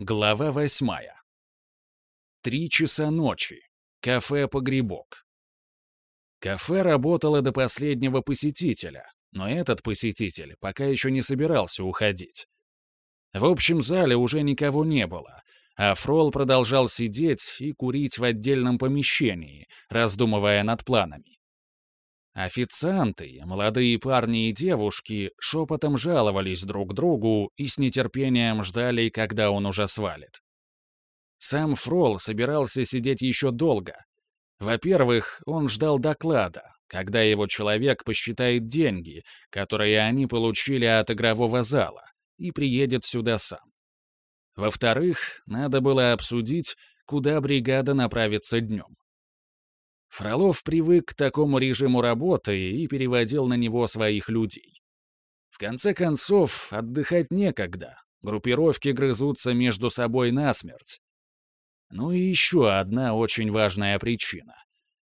Глава восьмая. Три часа ночи. Кафе «Погребок». Кафе работало до последнего посетителя, но этот посетитель пока еще не собирался уходить. В общем зале уже никого не было, а Фрол продолжал сидеть и курить в отдельном помещении, раздумывая над планами. Официанты, молодые парни и девушки, шепотом жаловались друг другу и с нетерпением ждали, когда он уже свалит. Сам Фрол собирался сидеть еще долго. Во-первых, он ждал доклада, когда его человек посчитает деньги, которые они получили от игрового зала, и приедет сюда сам. Во-вторых, надо было обсудить, куда бригада направится днем. Фролов привык к такому режиму работы и переводил на него своих людей. В конце концов, отдыхать некогда. Группировки грызутся между собой насмерть. Ну и еще одна очень важная причина.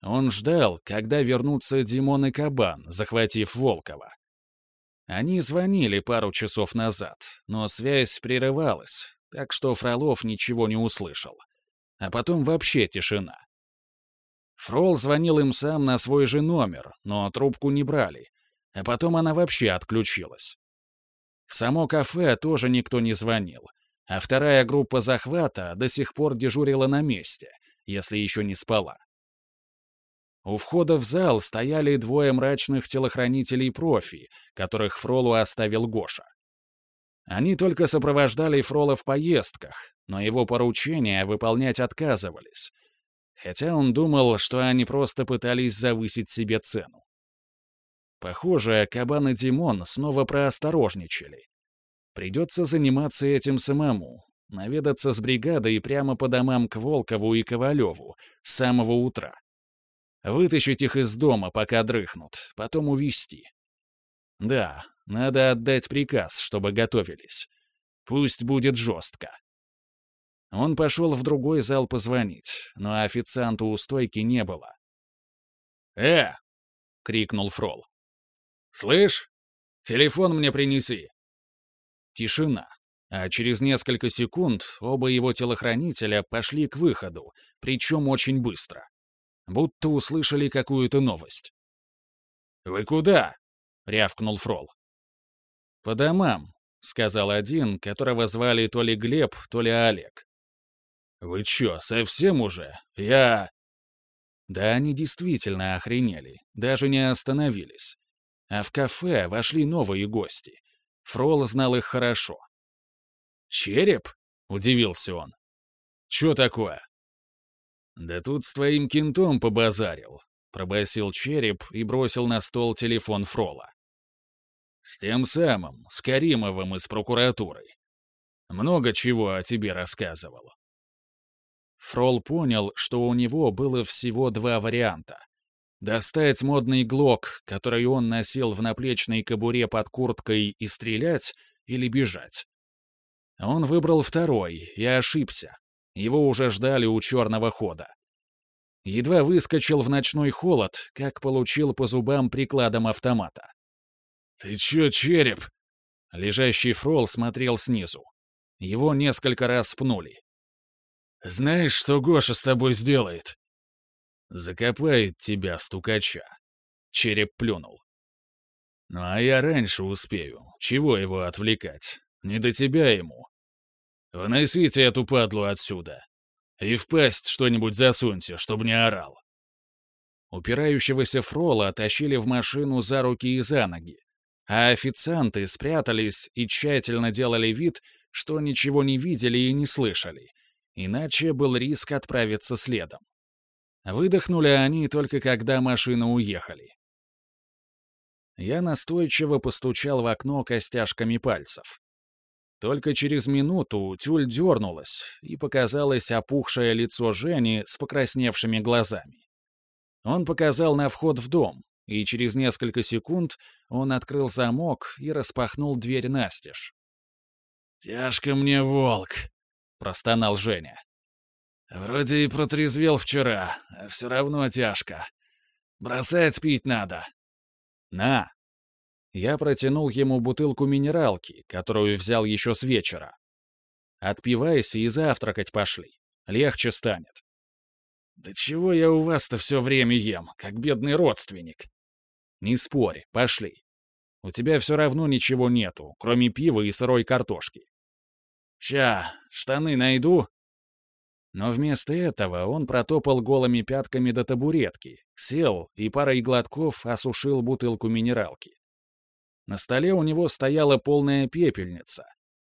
Он ждал, когда вернутся Димон и Кабан, захватив Волкова. Они звонили пару часов назад, но связь прерывалась, так что Фролов ничего не услышал. А потом вообще тишина. Фрол звонил им сам на свой же номер, но трубку не брали. А потом она вообще отключилась. В само кафе тоже никто не звонил. А вторая группа захвата до сих пор дежурила на месте, если еще не спала. У входа в зал стояли двое мрачных телохранителей профи, которых Фролу оставил Гоша. Они только сопровождали Фрола в поездках, но его поручения выполнять отказывались, хотя он думал, что они просто пытались завысить себе цену. Похоже, Кабан и Димон снова проосторожничали. Придется заниматься этим самому, наведаться с бригадой прямо по домам к Волкову и Ковалеву с самого утра. Вытащить их из дома, пока дрыхнут, потом увести. Да, надо отдать приказ, чтобы готовились. Пусть будет жестко. Он пошел в другой зал позвонить, но официанта у стойки не было. «Э!» — крикнул Фрол. «Слышь, телефон мне принеси!» Тишина, а через несколько секунд оба его телохранителя пошли к выходу, причем очень быстро. Будто услышали какую-то новость. «Вы куда?» — рявкнул Фрол. «По домам», — сказал один, которого звали то ли Глеб, то ли Олег. «Вы чё, совсем уже? Я...» Да они действительно охренели, даже не остановились. А в кафе вошли новые гости. Фрол знал их хорошо. «Череп?» — удивился он. «Чё такое?» «Да тут с твоим кентом побазарил», — пробасил череп и бросил на стол телефон Фрола. «С тем самым, с Каримовым из прокуратуры. Много чего о тебе рассказывал. Фрол понял, что у него было всего два варианта. Достать модный глок, который он носил в наплечной кобуре под курткой, и стрелять, или бежать. Он выбрал второй и ошибся. Его уже ждали у черного хода. Едва выскочил в ночной холод, как получил по зубам прикладом автомата. «Ты чё, череп?» Лежащий фрол смотрел снизу. Его несколько раз пнули. Знаешь, что Гоша с тобой сделает?» «Закопает тебя, стукача», — череп плюнул. «Ну а я раньше успею. Чего его отвлекать? Не до тебя ему. Выносите эту падлу отсюда. И в пасть что-нибудь засуньте, чтобы не орал». Упирающегося фрола тащили в машину за руки и за ноги, а официанты спрятались и тщательно делали вид, что ничего не видели и не слышали, Иначе был риск отправиться следом. Выдохнули они только когда машины уехали. Я настойчиво постучал в окно костяшками пальцев. Только через минуту тюль дернулась, и показалось опухшее лицо Жени с покрасневшими глазами. Он показал на вход в дом, и через несколько секунд он открыл замок и распахнул дверь настежь. «Тяжко мне, волк!» Простонал Женя. «Вроде и протрезвел вчера, а все равно тяжко. Бросать пить надо». «На!» Я протянул ему бутылку минералки, которую взял еще с вечера. Отпивайся и завтракать пошли. Легче станет. Да чего я у вас-то все время ем, как бедный родственник? Не спори, пошли. У тебя все равно ничего нету, кроме пива и сырой картошки. Ща, штаны найду. Но вместо этого он протопал голыми пятками до табуретки, сел и парой глотков осушил бутылку минералки. На столе у него стояла полная пепельница,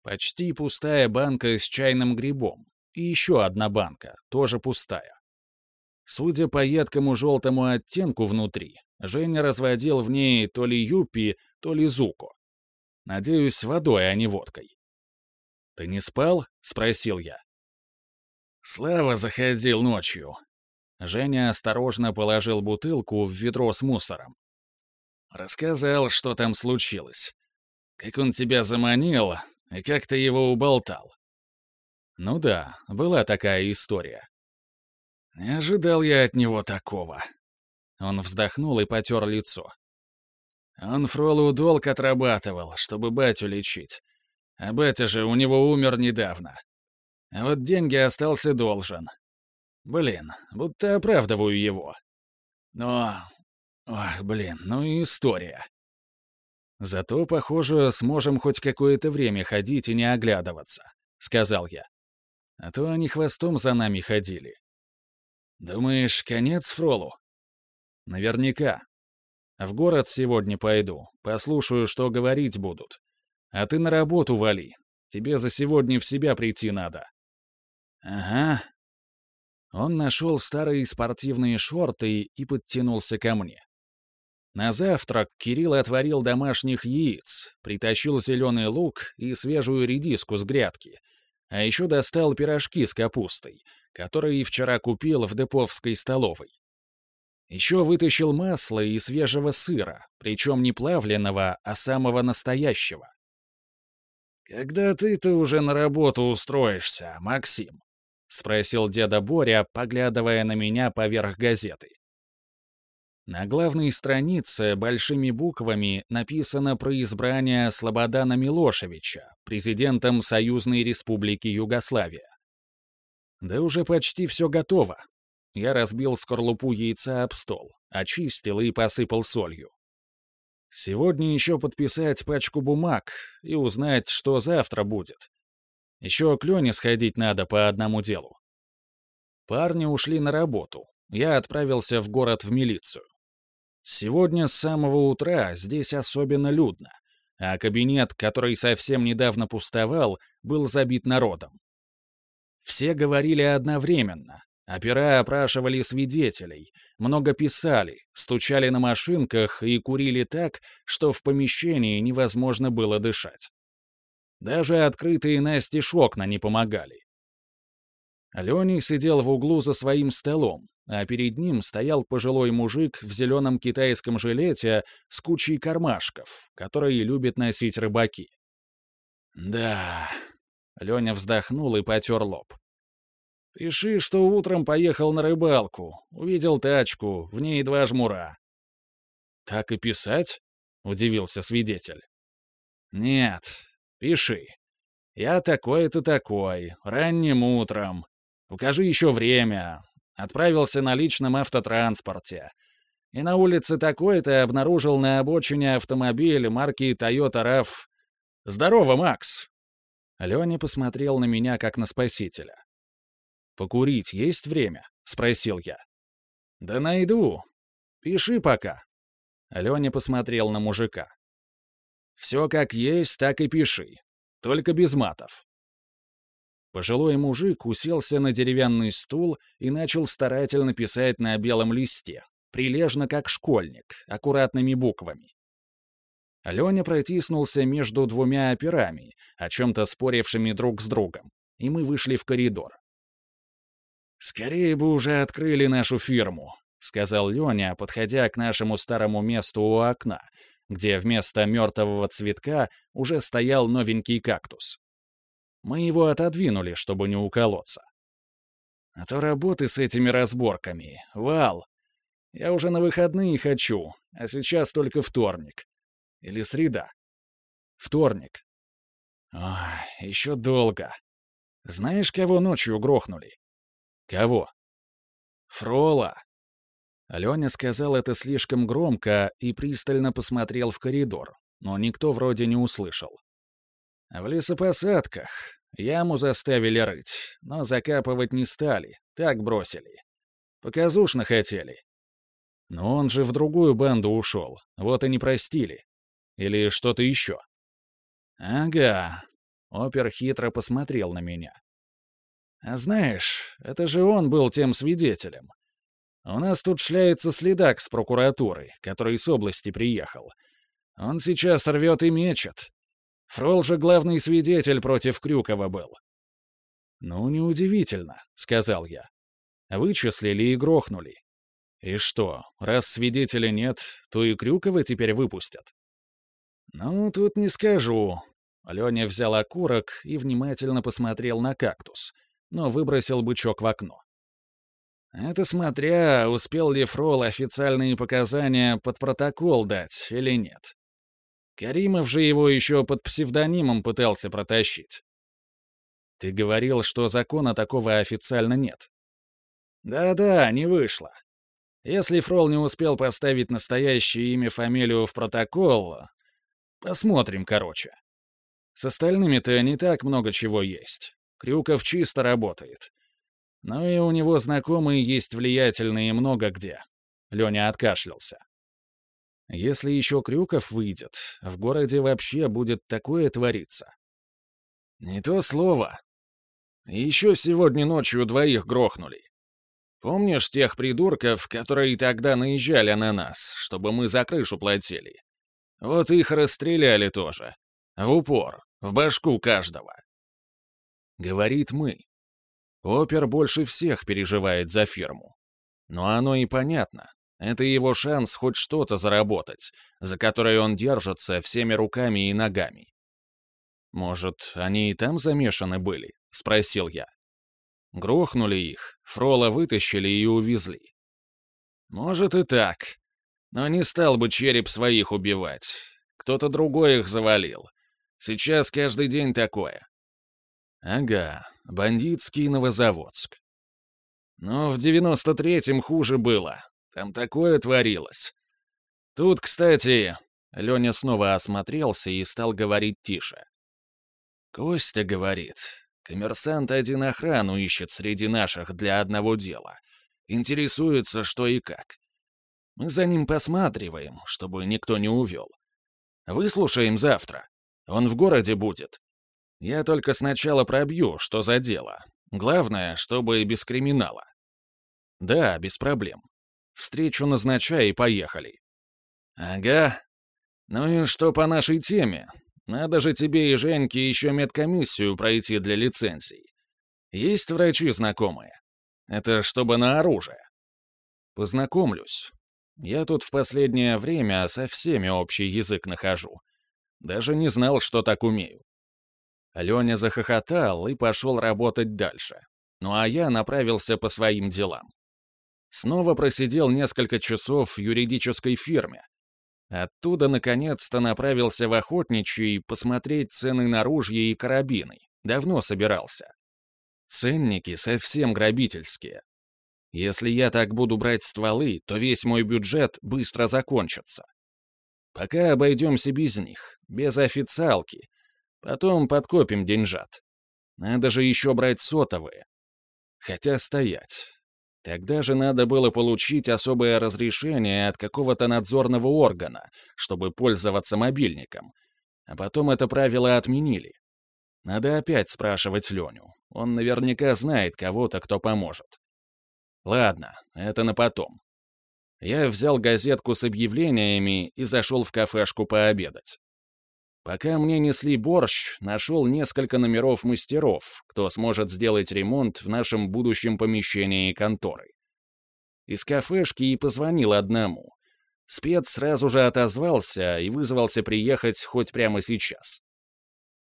почти пустая банка с чайным грибом и еще одна банка, тоже пустая. Судя по едкому желтому оттенку внутри, Женя разводил в ней то ли юпи, то ли зуку. Надеюсь, водой, а не водкой. «Ты не спал?» — спросил я. «Слава заходил ночью». Женя осторожно положил бутылку в ведро с мусором. Рассказал, что там случилось. Как он тебя заманил, и как ты его уболтал. Ну да, была такая история. Не ожидал я от него такого. Он вздохнул и потер лицо. Он Фролу долг отрабатывал, чтобы батю лечить. А батя же у него умер недавно. А вот деньги остался должен. Блин, будто оправдываю его. Но Ах, блин, ну и история. Зато, похоже, сможем хоть какое-то время ходить и не оглядываться, сказал я. А то они хвостом за нами ходили. Думаешь, конец Фролу? Наверняка. В город сегодня пойду, послушаю, что говорить будут. А ты на работу вали. Тебе за сегодня в себя прийти надо. Ага. Он нашел старые спортивные шорты и подтянулся ко мне. На завтрак Кирилл отварил домашних яиц, притащил зеленый лук и свежую редиску с грядки, а еще достал пирожки с капустой, которые вчера купил в Деповской столовой. Еще вытащил масло и свежего сыра, причем не плавленного, а самого настоящего. «Когда ты-то уже на работу устроишься, Максим?» — спросил деда Боря, поглядывая на меня поверх газеты. На главной странице большими буквами написано про избрание Слободана Милошевича президентом Союзной Республики Югославия. Да уже почти все готово. Я разбил скорлупу яйца об стол, очистил и посыпал солью. Сегодня еще подписать пачку бумаг и узнать, что завтра будет. Еще к Лене сходить надо по одному делу. Парни ушли на работу. Я отправился в город в милицию. Сегодня с самого утра здесь особенно людно, а кабинет, который совсем недавно пустовал, был забит народом. Все говорили одновременно, опера опрашивали свидетелей, много писали, стучали на машинках и курили так, что в помещении невозможно было дышать. Даже открытые настежь окна не помогали. Леня сидел в углу за своим столом, а перед ним стоял пожилой мужик в зеленом китайском жилете с кучей кармашков, которые любят носить рыбаки. «Да...» — Леня вздохнул и потер лоб. «Пиши, что утром поехал на рыбалку, увидел тачку, в ней два жмура». «Так и писать?» — удивился свидетель. «Нет, пиши. Я такой-то такой, ранним утром, Укажи еще время. Отправился на личном автотранспорте. И на улице такой-то обнаружил на обочине автомобиль марки Toyota RAV. «Здорово, Макс!» Леня посмотрел на меня, как на спасителя. «Покурить есть время?» — спросил я. «Да найду. Пиши пока». Леня посмотрел на мужика. «Все как есть, так и пиши. Только без матов. Пожилой мужик уселся на деревянный стул и начал старательно писать на белом листе, прилежно как школьник, аккуратными буквами. Леня протиснулся между двумя операми, о чем-то спорившими друг с другом, и мы вышли в коридор. «Скорее бы уже открыли нашу фирму», — сказал Леня, подходя к нашему старому месту у окна, где вместо мертвого цветка уже стоял новенький кактус. Мы его отодвинули, чтобы не уколоться. А то работы с этими разборками. Вал. Я уже на выходные хочу, а сейчас только вторник. Или среда. Вторник. Ой, еще долго. Знаешь, кого ночью грохнули? Кого? Фрола. Леня сказал это слишком громко и пристально посмотрел в коридор, но никто вроде не услышал. В лесопосадках. Яму заставили рыть, но закапывать не стали, так бросили. Показушно хотели. Но он же в другую банду ушел, вот и не простили. Или что-то еще. Ага. Опер хитро посмотрел на меня. А знаешь, это же он был тем свидетелем. У нас тут шляется следак с прокуратурой, который с области приехал. Он сейчас рвет и мечет. Фрол же главный свидетель против Крюкова был. «Ну, неудивительно», — сказал я. Вычислили и грохнули. И что, раз свидетеля нет, то и Крюкова теперь выпустят? Ну, тут не скажу. Леня взял окурок и внимательно посмотрел на кактус, но выбросил бычок в окно. Это смотря, успел ли Фрол официальные показания под протокол дать или нет. Каримов же его еще под псевдонимом пытался протащить. Ты говорил, что закона такого официально нет. Да-да, не вышло. Если Фрол не успел поставить настоящее имя, фамилию в протокол, посмотрим, короче. С остальными-то не так много чего есть. Крюков чисто работает. Ну и у него знакомые есть влиятельные много где. Леня откашлялся. Если еще Крюков выйдет, в городе вообще будет такое твориться. Не то слово. Еще сегодня ночью двоих грохнули. Помнишь тех придурков, которые тогда наезжали на нас, чтобы мы за крышу платили? Вот их расстреляли тоже. В упор, в башку каждого. Говорит мы. Опер больше всех переживает за фирму. Но оно и понятно. Это его шанс хоть что-то заработать, за которое он держится всеми руками и ногами. «Может, они и там замешаны были?» — спросил я. Грохнули их, Фрола вытащили и увезли. «Может и так. Но не стал бы череп своих убивать. Кто-то другой их завалил. Сейчас каждый день такое. Ага, бандитский Новозаводск. Но в девяносто третьем хуже было. Там такое творилось. Тут, кстати, Леня снова осмотрелся и стал говорить тише. Костя говорит, коммерсант один охрану ищет среди наших для одного дела. Интересуется, что и как. Мы за ним посматриваем, чтобы никто не увел. Выслушаем завтра. Он в городе будет. Я только сначала пробью, что за дело. Главное, чтобы без криминала. Да, без проблем. Встречу назначай и поехали. Ага. Ну и что по нашей теме? Надо же тебе и Женьке еще медкомиссию пройти для лицензий. Есть врачи знакомые? Это чтобы на оружие. Познакомлюсь. Я тут в последнее время со всеми общий язык нахожу. Даже не знал, что так умею. Леня захохотал и пошел работать дальше. Ну а я направился по своим делам. Снова просидел несколько часов в юридической фирме. Оттуда, наконец-то, направился в охотничий посмотреть цены на ружья и карабины. Давно собирался. Ценники совсем грабительские. Если я так буду брать стволы, то весь мой бюджет быстро закончится. Пока обойдемся без них, без официалки, Потом подкопим деньжат. Надо же еще брать сотовые. Хотя стоять. Тогда же надо было получить особое разрешение от какого-то надзорного органа, чтобы пользоваться мобильником. А потом это правило отменили. Надо опять спрашивать Леню. Он наверняка знает кого-то, кто поможет. Ладно, это на потом. Я взял газетку с объявлениями и зашел в кафешку пообедать. Пока мне несли борщ, нашел несколько номеров мастеров, кто сможет сделать ремонт в нашем будущем помещении конторы. Из кафешки и позвонил одному. Спец сразу же отозвался и вызвался приехать хоть прямо сейчас.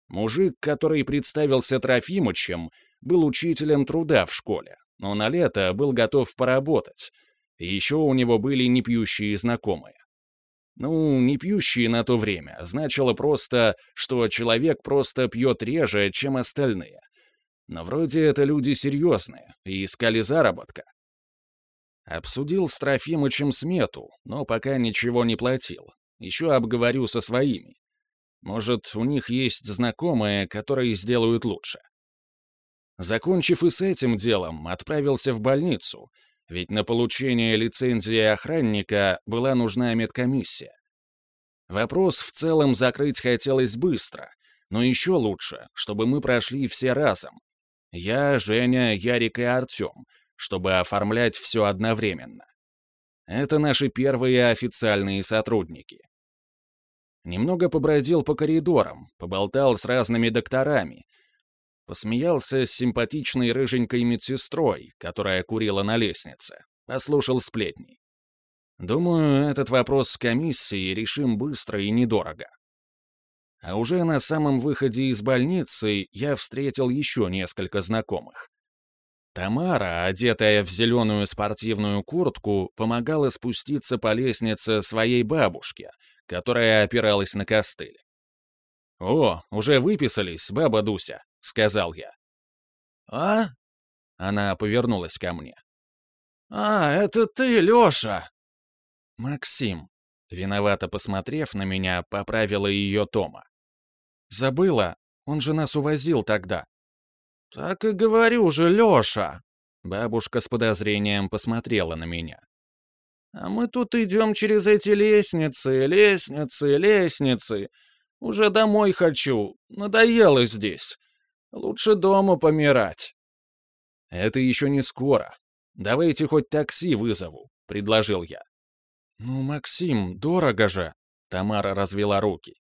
Мужик, который представился Трофимычем, был учителем труда в школе, но на лето был готов поработать. еще у него были непьющие знакомые. Ну, не пьющие на то время, значило просто, что человек просто пьет реже, чем остальные. Но вроде это люди серьезные и искали заработка. Обсудил с Трофимычем смету, но пока ничего не платил. Еще обговорю со своими. Может, у них есть знакомые, которые сделают лучше. Закончив и с этим делом, отправился в больницу, ведь на получение лицензии охранника была нужна медкомиссия. Вопрос в целом закрыть хотелось быстро, но еще лучше, чтобы мы прошли все разом. Я, Женя, Ярик и Артем, чтобы оформлять все одновременно. Это наши первые официальные сотрудники. Немного побродил по коридорам, поболтал с разными докторами, посмеялся с симпатичной рыженькой медсестрой, которая курила на лестнице, послушал сплетни. Думаю, этот вопрос с комиссией решим быстро и недорого. А уже на самом выходе из больницы я встретил еще несколько знакомых. Тамара, одетая в зеленую спортивную куртку, помогала спуститься по лестнице своей бабушке, которая опиралась на костыль. «О, уже выписались, баба Дуся», — сказал я. «А?» Она повернулась ко мне. «А, это ты, Лёша!» «Максим», виновато посмотрев на меня, поправила ее Тома. «Забыла, он же нас увозил тогда». «Так и говорю же, Лёша!» Бабушка с подозрением посмотрела на меня. «А мы тут идем через эти лестницы, лестницы, лестницы. Уже домой хочу, надоело здесь. Лучше дома помирать». «Это еще не скоро. Давайте хоть такси вызову», — предложил я. «Ну, Максим, дорого же!» — Тамара развела руки.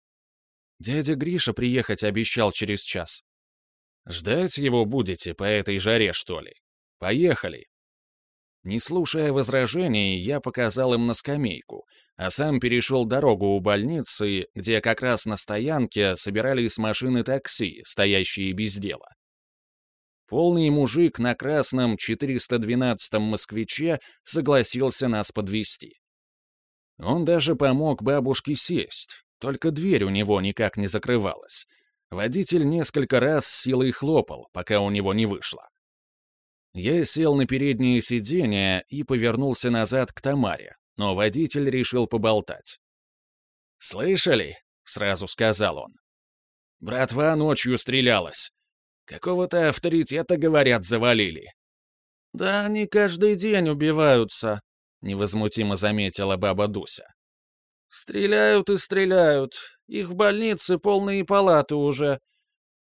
«Дядя Гриша приехать обещал через час. Ждать его будете по этой жаре, что ли? Поехали!» Не слушая возражений, я показал им на скамейку, а сам перешел дорогу у больницы, где как раз на стоянке собирались машины такси, стоящие без дела. Полный мужик на красном 412-м «Москвиче» согласился нас подвести. Он даже помог бабушке сесть, только дверь у него никак не закрывалась. Водитель несколько раз силой хлопал, пока у него не вышло. Я сел на переднее сиденье и повернулся назад к Тамаре, но водитель решил поболтать. «Слышали?» — сразу сказал он. «Братва ночью стрелялась. Какого-то авторитета, говорят, завалили». «Да они каждый день убиваются», — невозмутимо заметила баба Дуся. Стреляют и стреляют. Их в больнице полные палаты уже.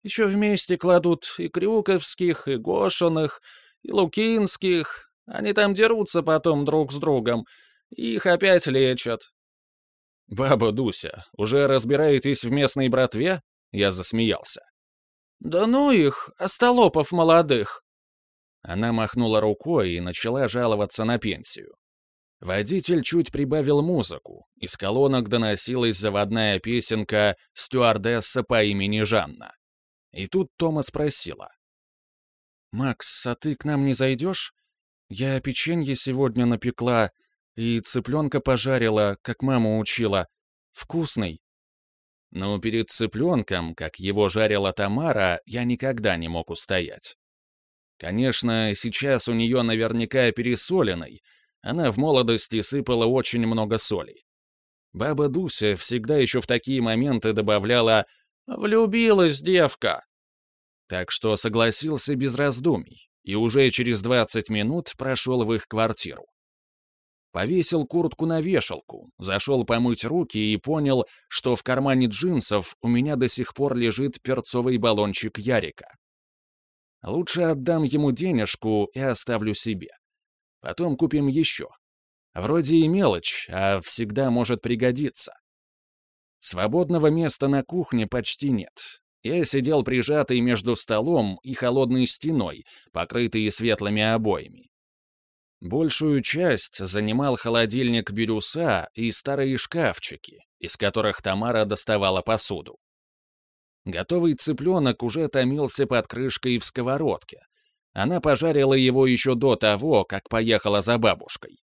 Еще вместе кладут и Крюковских, и Гошиных, и Лукинских. Они там дерутся потом друг с другом. Их опять лечат. «Баба Дуся, уже разбираетесь в местной братве?» Я засмеялся. «Да ну их, остолопов молодых!» Она махнула рукой и начала жаловаться на пенсию. Водитель чуть прибавил музыку, из колонок доносилась заводная песенка «Стюардесса по имени Жанна». И тут Тома спросила. «Макс, а ты к нам не зайдешь? Я печенье сегодня напекла и цыпленка пожарила, как мама учила. Вкусный». Но перед цыпленком, как его жарила Тамара, я никогда не мог устоять. Конечно, сейчас у нее наверняка пересоленный, она в молодости сыпала очень много соли. Баба Дуся всегда еще в такие моменты добавляла «влюбилась девка». Так что согласился без раздумий, и уже через 20 минут прошел в их квартиру. Повесил куртку на вешалку, зашел помыть руки и понял, что в кармане джинсов у меня до сих пор лежит перцовый баллончик Ярика. Лучше отдам ему денежку и оставлю себе. Потом купим еще. Вроде и мелочь, а всегда может пригодиться. Свободного места на кухне почти нет. Я сидел прижатый между столом и холодной стеной, покрытой светлыми обоями. Большую часть занимал холодильник бирюса и старые шкафчики, из которых Тамара доставала посуду. Готовый цыпленок уже томился под крышкой в сковородке, она пожарила его еще до того, как поехала за бабушкой.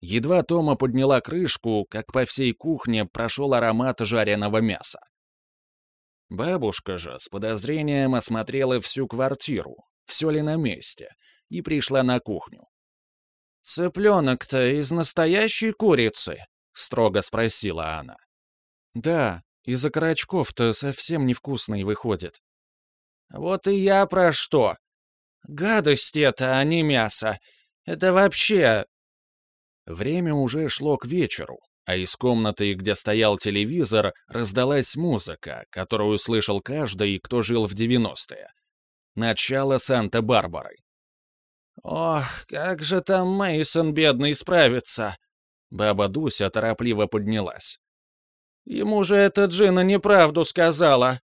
Едва Тома подняла крышку, как по всей кухне прошел аромат жареного мяса. Бабушка же с подозрением осмотрела всю квартиру, все ли на месте, и пришла на кухню. «Цыпленок-то из настоящей курицы?» — строго спросила она. «Да, из окорочков-то совсем невкусный выходит». «Вот и я про что. Гадость это, а не мясо. Это вообще...» Время уже шло к вечеру, а из комнаты, где стоял телевизор, раздалась музыка, которую слышал каждый, кто жил в 90-е. Начало Санта-Барбары. «Ох, как же там Мейсон бедный справится!» Баба Дуся торопливо поднялась. «Ему же эта Джина неправду сказала!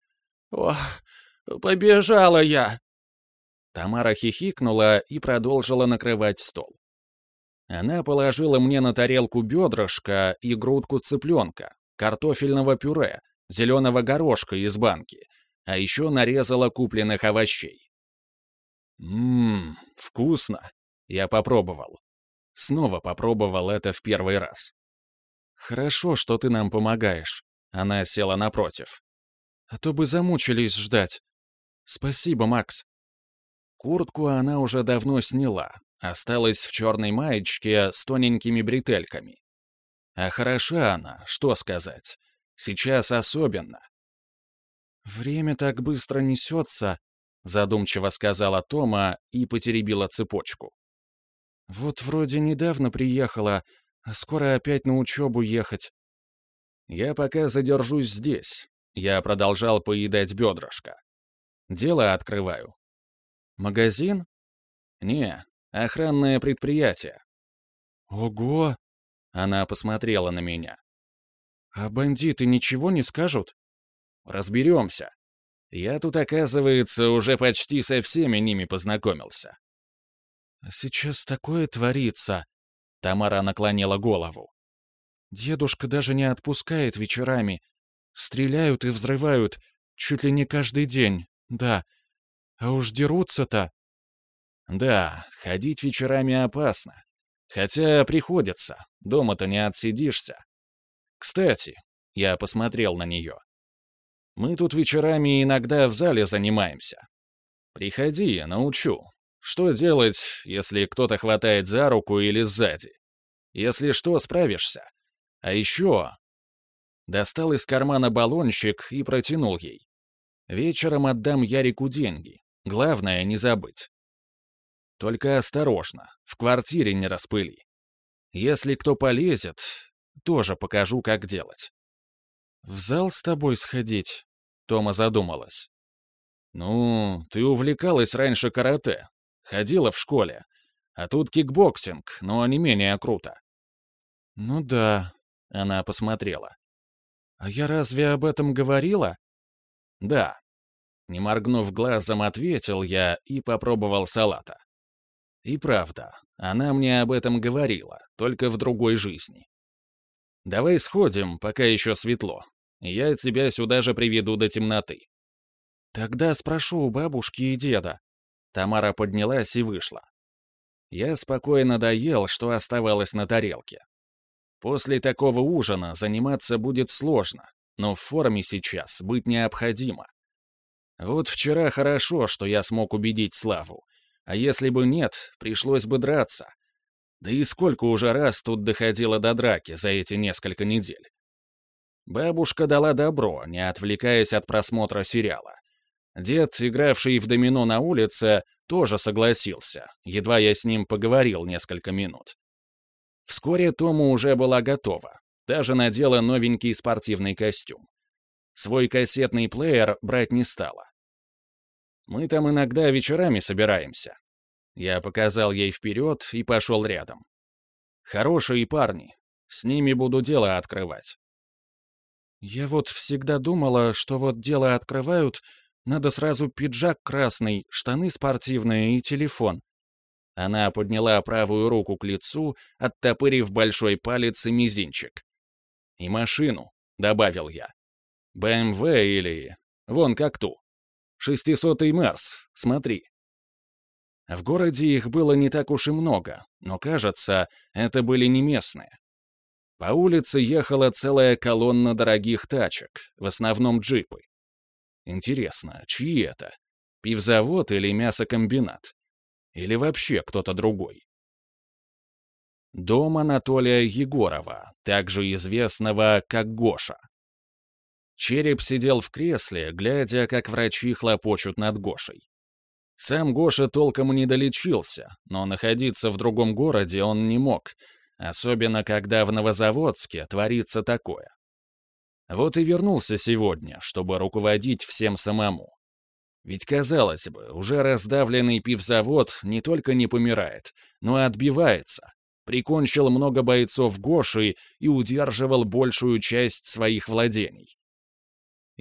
Ох, побежала я!» Тамара хихикнула и продолжила накрывать стол. Она положила мне на тарелку бедрышко и грудку цыпленка, картофельного пюре, зеленого горошка из банки, а еще нарезала купленных овощей. Ммм, вкусно. Я попробовал. Снова попробовал это в первый раз. Хорошо, что ты нам помогаешь. Она села напротив. А то бы замучились ждать. Спасибо, Макс. Куртку она уже давно сняла, Осталась в черной маечке с тоненькими бретельками. А хороша она, что сказать. Сейчас особенно. «Время так быстро несется», — задумчиво сказала Тома и потеребила цепочку. «Вот вроде недавно приехала, а скоро опять на учебу ехать». «Я пока задержусь здесь», — я продолжал поедать бедрышко. «Дело открываю». «Магазин?» «Не, Охранное предприятие». «Ого!» — она посмотрела на меня. «А бандиты ничего не скажут?» «Разберемся. Я тут, оказывается, уже почти со всеми ними познакомился». «Сейчас такое творится», — Тамара наклонила голову. «Дедушка даже не отпускает вечерами. Стреляют и взрывают чуть ли не каждый день, да. А уж дерутся-то. Да, ходить вечерами опасно. Хотя приходится, дома-то не отсидишься. Кстати, я посмотрел на нее. Мы тут вечерами иногда в зале занимаемся. Приходи, научу. Что делать, если кто-то хватает за руку или сзади? Если что, справишься. А еще... Достал из кармана баллончик и протянул ей. Вечером отдам Ярику деньги. Главное, не забыть. Только осторожно, в квартире не распыли. Если кто полезет, тоже покажу, как делать. «В зал с тобой сходить?» — Тома задумалась. «Ну, ты увлекалась раньше карате, ходила в школе, а тут кикбоксинг, но не менее круто». «Ну да», — она посмотрела. «А я разве об этом говорила?» «Да». Не моргнув глазом, ответил я и попробовал салата. И правда, она мне об этом говорила, только в другой жизни. «Давай сходим, пока еще светло. Я тебя сюда же приведу до темноты». «Тогда спрошу у бабушки и деда». Тамара поднялась и вышла. Я спокойно доел, что оставалось на тарелке. После такого ужина заниматься будет сложно, но в форме сейчас быть необходимо. Вот вчера хорошо, что я смог убедить Славу. А если бы нет, пришлось бы драться. Да и сколько уже раз тут доходило до драки за эти несколько недель. Бабушка дала добро, не отвлекаясь от просмотра сериала. Дед, игравший в домино на улице, тоже согласился, едва я с ним поговорил несколько минут. Вскоре Тома уже была готова, даже надела новенький спортивный костюм. Свой кассетный плеер брать не стала. Мы там иногда вечерами собираемся. Я показал ей вперед и пошел рядом. Хорошие парни. С ними буду дело открывать. Я вот всегда думала, что вот дело открывают, надо сразу пиджак красный, штаны спортивные и телефон. Она подняла правую руку к лицу, оттопырив большой палец и мизинчик. «И машину», — добавил я. «БМВ или... вон как ту. Шестисотый Мерс, смотри». В городе их было не так уж и много, но, кажется, это были не местные. По улице ехала целая колонна дорогих тачек, в основном джипы. Интересно, чьи это? Пивзавод или мясокомбинат? Или вообще кто-то другой? Дом Анатолия Егорова, также известного как Гоша. Череп сидел в кресле, глядя, как врачи хлопочут над Гошей. Сам Гоша толком не долечился, но находиться в другом городе он не мог, особенно когда в Новозаводске творится такое. Вот и вернулся сегодня, чтобы руководить всем самому. Ведь, казалось бы, уже раздавленный пивзавод не только не помирает, но и отбивается. Прикончил много бойцов Гоши и удерживал большую часть своих владений.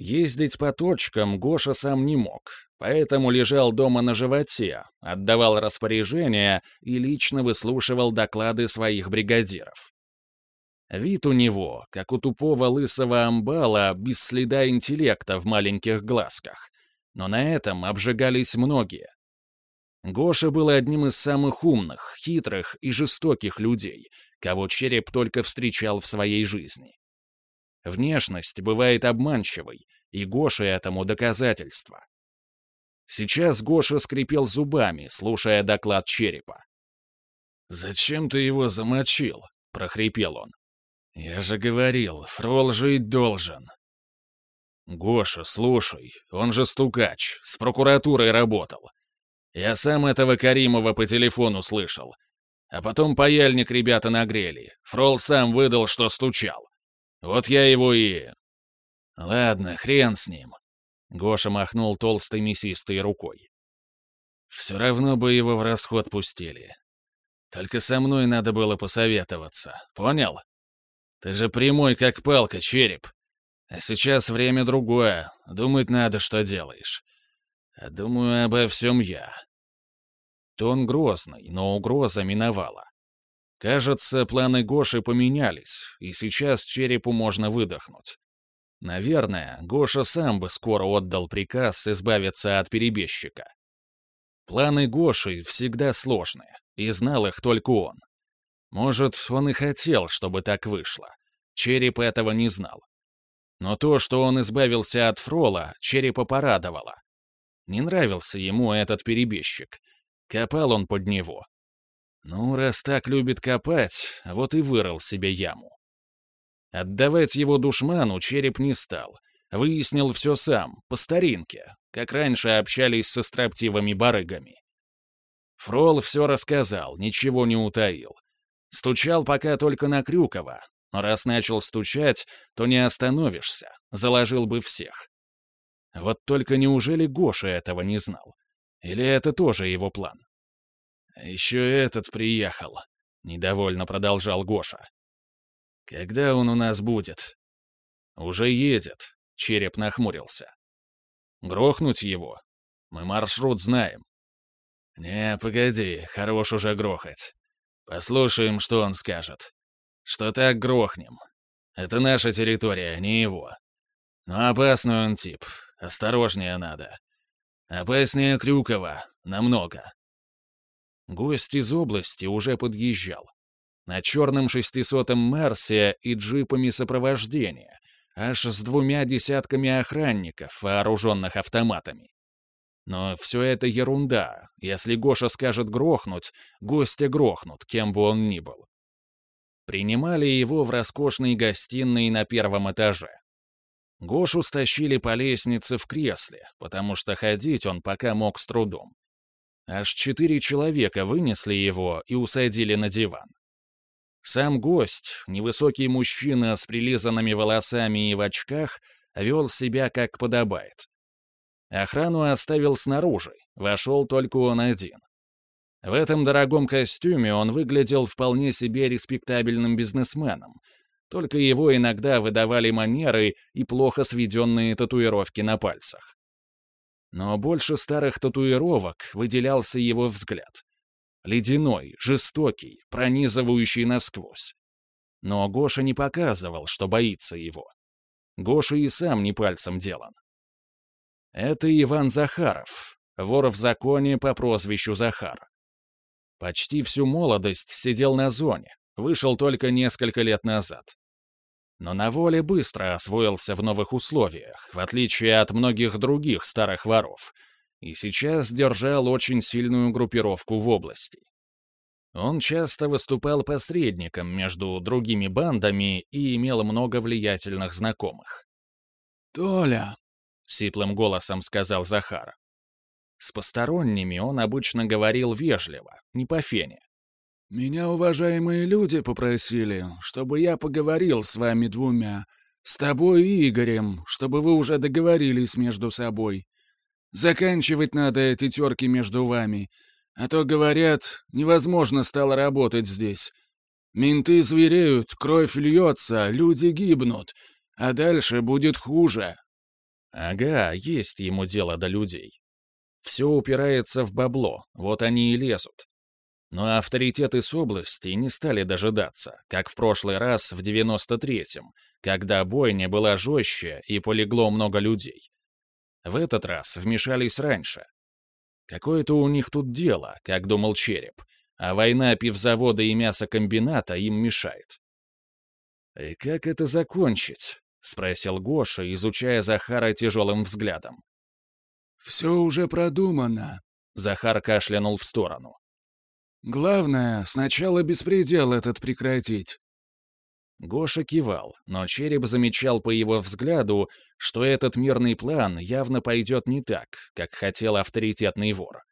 Ездить по точкам Гоша сам не мог, поэтому лежал дома на животе, отдавал распоряжения и лично выслушивал доклады своих бригадиров. Вид у него, как у тупого лысого амбала, без следа интеллекта в маленьких глазках. Но на этом обжигались многие. Гоша был одним из самых умных, хитрых и жестоких людей, кого череп только встречал в своей жизни. Внешность бывает обманчивой, и Гоша этому доказательство. Сейчас Гоша скрипел зубами, слушая доклад черепа. «Зачем ты его замочил?» — прохрипел он. «Я же говорил, Фрол жить должен». «Гоша, слушай, он же стукач, с прокуратурой работал. Я сам этого Каримова по телефону слышал. А потом паяльник ребята нагрели. Фрол сам выдал, что стучал. Вот я его и... Ладно, хрен с ним. Гоша махнул толстой мясистой рукой. Все равно бы его в расход пустили. Только со мной надо было посоветоваться, понял? Ты же прямой, как палка, череп. А сейчас время другое, думать надо, что делаешь. А думаю обо всем я. Тон грозный, но угроза миновала. Кажется, планы Гоши поменялись, и сейчас черепу можно выдохнуть. Наверное, Гоша сам бы скоро отдал приказ избавиться от перебежчика. Планы Гоши всегда сложные, и знал их только он. Может, он и хотел, чтобы так вышло. Череп этого не знал. Но то, что он избавился от Фрола, Черепа порадовало. Не нравился ему этот перебежчик. Копал он под него, ну, раз так любит копать, вот и вырыл себе яму. Отдавать его душману череп не стал. Выяснил все сам, по старинке, как раньше общались со строптивыми барыгами. Фрол все рассказал, ничего не утаил. Стучал пока только на Крюкова, но раз начал стучать, то не остановишься, заложил бы всех. Вот только неужели Гоша этого не знал? Или это тоже его план? «Еще этот приехал», — недовольно продолжал Гоша. «Когда он у нас будет?» «Уже едет», — череп нахмурился. «Грохнуть его? Мы маршрут знаем». «Не, погоди, хорош уже грохать. Послушаем, что он скажет. Что так грохнем. Это наша территория, не его. Но опасный он тип, осторожнее надо. Опаснее Крюкова, намного. Гость из области уже подъезжал. На черном шестисотом Марсе и джипами сопровождения, аж с двумя десятками охранников, вооруженных автоматами. Но все это ерунда. Если Гоша скажет грохнуть, гостя грохнут, кем бы он ни был. Принимали его в роскошной гостиной на первом этаже. Гошу стащили по лестнице в кресле, потому что ходить он пока мог с трудом. Аж четыре человека вынесли его и усадили на диван. Сам гость, невысокий мужчина с прилизанными волосами и в очках, вел себя как подобает. Охрану оставил снаружи, вошел только он один. В этом дорогом костюме он выглядел вполне себе респектабельным бизнесменом, только его иногда выдавали манеры и плохо сведенные татуировки на пальцах. Но больше старых татуировок выделялся его взгляд. Ледяной, жестокий, пронизывающий насквозь. Но Гоша не показывал, что боится его. Гоша и сам не пальцем делан. Это Иван Захаров, вор в законе по прозвищу Захар. Почти всю молодость сидел на зоне, вышел только несколько лет назад. Но на воле быстро освоился в новых условиях, в отличие от многих других старых воров, и сейчас держал очень сильную группировку в области. Он часто выступал посредником между другими бандами и имел много влиятельных знакомых. «Толя!» — сиплым голосом сказал Захар. С посторонними он обычно говорил вежливо, не по фене. «Меня уважаемые люди попросили, чтобы я поговорил с вами двумя, с тобой и Игорем, чтобы вы уже договорились между собой. Заканчивать надо эти терки между вами, а то, говорят, невозможно стало работать здесь. Менты звереют, кровь льется, люди гибнут, а дальше будет хуже». «Ага, есть ему дело до людей. Все упирается в бабло, вот они и лезут. Но авторитеты с области не стали дожидаться, как в прошлый раз в 93-м, когда бойня была жестче и полегло много людей. В этот раз вмешались раньше. Какое-то у них тут дело, как думал Череп, а война пивзавода и мясокомбината им мешает. «И как это закончить?» — спросил Гоша, изучая Захара тяжелым взглядом. «Все уже продумано», — Захар кашлянул в сторону. «Главное, сначала беспредел этот прекратить». Гоша кивал, но Череп замечал по его взгляду, что этот мирный план явно пойдет не так, как хотел авторитетный вор.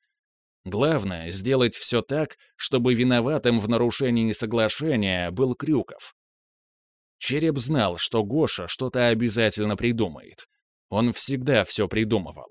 Главное — сделать все так, чтобы виноватым в нарушении соглашения был Крюков. Череп знал, что Гоша что-то обязательно придумает. Он всегда все придумывал.